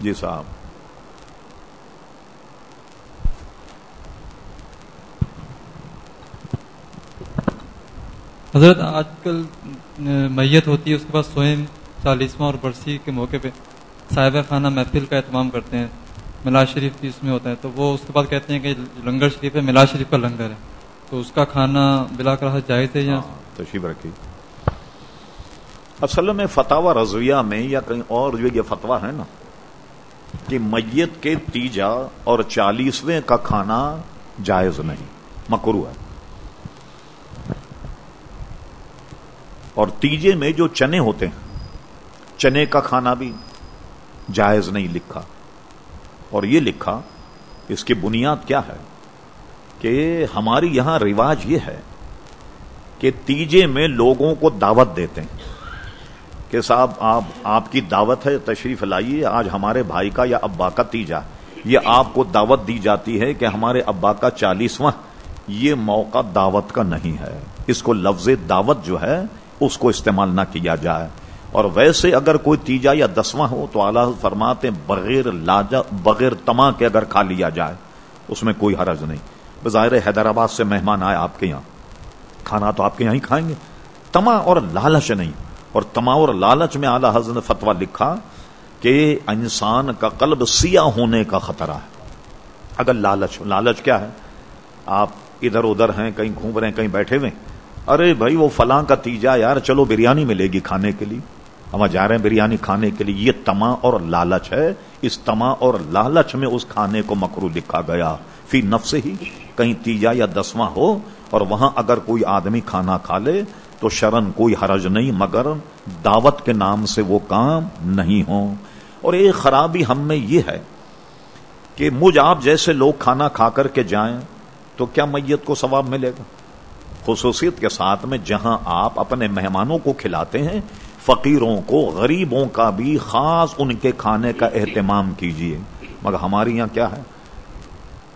جی صاحب۔ حضرت آج کل میت ہوتی ہے اس کے بعد سوئم چالیسواں اور برسی کے موقع پہ صاحب خانہ محفل کا اہتمام کرتے ہیں ملاز شریف بھی اس میں ہوتا ہے۔ تو وہ اس کے بعد کہتے ہیں کہ لنگر شریف ہے ملاز شریف کا لنگر ہے۔ تو اس کا کھانا بلا کر جائز ہے یا؟ ہاں، تشریف رکھی اصل میں فتح رضویہ میں یا کہیں اور جو یہ فتوا ہے نا کہ میت کے تیجا اور چالیسویں کا کھانا جائز نہیں، مکرو ہے۔ اور تیجے میں جو چنے ہوتے ہیں، چنے کا کھانا بھی جائز نہیں لکھا۔ اور یہ لکھا، اس کی بنیاد کیا ہے؟ کہ ہماری یہاں رواج یہ ہے کہ تیجے میں لوگوں کو دعوت دیتے ہیں۔ کہ صاحب، آپ آپ کی دعوت ہے، تشریف لائیے، آج ہمارے بھائی کا یا ابا کا تیجا۔ یہ آپ کو دعوت دی جاتی ہے کہ ہمارے ابا کا چالیسواں۔ یہ موقع دعوت کا نہیں ہے۔ اس کو لفظ دعوت جو ہے، اس کو استعمال نہ کیا جائے۔ اور ویسے اگر کوئی تیجا یا دسواں ہو، تو اعلیٰ فرماتے بغیر لاجا، بغیر تما کے اگر کھا لیا جائے، اس میں کوئی حرج نہیں۔ بظاہر حیدرآباد سے مہمان آئے آپ کے یہاں۔ کھانا تو آپ کے یہاں ہی کھائیں گے۔ تما اور لالچ نہیں۔ اور تما اور لالچ میں اعلی حضرت نے فتوا لکھا کہ انسان کا قلب سیاہ ہونے کا خطرہ ہے۔ اگر لالچ لالچ کیا ہے؟ آپ ادھر ادھر ہیں، کہیں گھوم رہے ہیں، کہیں بیٹھے ہوئے ارے بھائی، وہ فلاں کا تیجا یار، چلو بریانی ملے گی کھانے کے لیے۔ ہم جا رہے ہیں بریانی کھانے کے لیے۔ یہ تما اور لالچ ہے۔ اس تما اور لالچ میں اس کھانے کو مکرو لکھا گیا۔ فی نفس ہی، کہیں تیجا یا دسواں ہو اور وہاں اگر کوئی آدمی کھانا کھا لے تو شرن کوئی حرج نہیں، مگر دعوت کے نام سے وہ کام نہیں ہو اور ایک خرابی ہم میں یہ ہے کہ مجھ آپ جیسے لوگ کھانا کھا کر کے جائیں تو کیا میت کو ثواب ملے گا؟ خصوصیت کے ساتھ میں جہاں آپ اپنے مہمانوں کو کھلاتے ہیں، فقیروں کو، غریبوں کا بھی خاص ان کے کھانے کا اہتمام کیجیے مگر ہمارے یہاں کیا ہے؟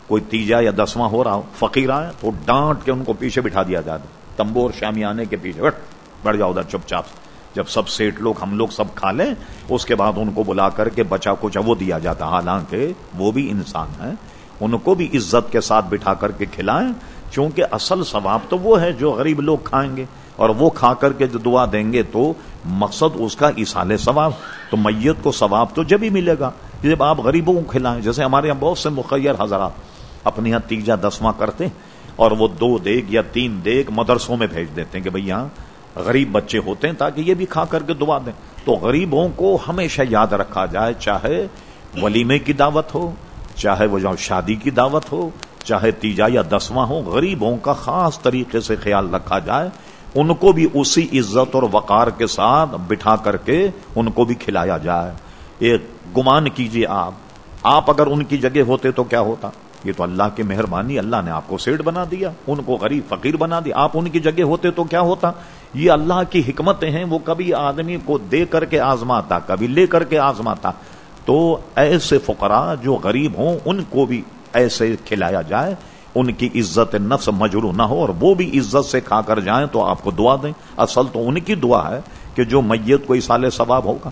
کوئی تیجا یا دسواں ہو رہا ہو، فقیر آئے تو ڈانٹ کے ان کو پیچھے بٹھا دیا جاتا تمبو اور شامی آنے کے پیچھے بٹ بڑھ جاؤ ادھر چپ چاپ۔ جب سب سیٹ لوگ، ہم لوگ سب کھا لیں، اس کے بعد ان کو بلا کر کے بچا کو وہ دیا جاتا۔ حالانکہ وہ بھی انسان ہے ان کو بھی عزت کے ساتھ بٹھا کر کے کھلائیں، چونکہ اصل ثواب تو وہ ہے جو غریب لوگ کھائیں گے۔ اور وہ کھا کر کے جو دعا دیں گے تو مقصد اس کا اصال ثواب۔ تو میت کو ثواب تو جب ہی ملے گا۔ جب آپ غریبوں کو کھلائیں، جیسے ہمارے یہاں بہت سے مخیر حضرات اپنے یہاں تیجا دسواں کرتے اور وہ دو دیگ یا تین دیگ مدرسوں میں بھیج دیتے ہیں کہ بھائی یہاں غریب بچے ہوتے ہیں تاکہ یہ بھی کھا کر کے دعا دیں۔ تو غریبوں کو ہمیشہ یاد رکھا جائے، چاہے ولیمے کی دعوت ہو، چاہے وہ شادی کی دعوت ہو، چاہے تیجا یا دسواں ہو، غریبوں کا خاص طریقے سے خیال رکھا جائے۔ ان کو بھی اسی عزت اور وقار کے ساتھ بٹھا کر کے ان کو بھی کھلایا جائے۔ ایک گمان کیجیے آپ۔ آپ اگر ان کی جگہ ہوتے تو کیا ہوتا؟ یہ تو اللہ کی مہربانی، اللہ نے آپ کو سیٹ بنا دیا، ان کو غریب فقیر بنا دیا۔ آپ ان کی جگہ ہوتے تو کیا ہوتا؟ یہ اللہ کی حکمتیں ہیں، وہ کبھی آدمی کو دے کر کے آزماتا، کبھی لے کر کے آزماتا۔ تو ایسے فقراء جو غریب ہوں، ان کو بھی ایسے کھلایا جائے۔ ان کی عزت نفس مجرو نہ ہو، اور وہ بھی عزت سے کھا کر جائیں تو آپ کو دعا دیں۔ اصل تو ان کی دعا ہے کہ جو میت کو سال ثواب ہوگا۔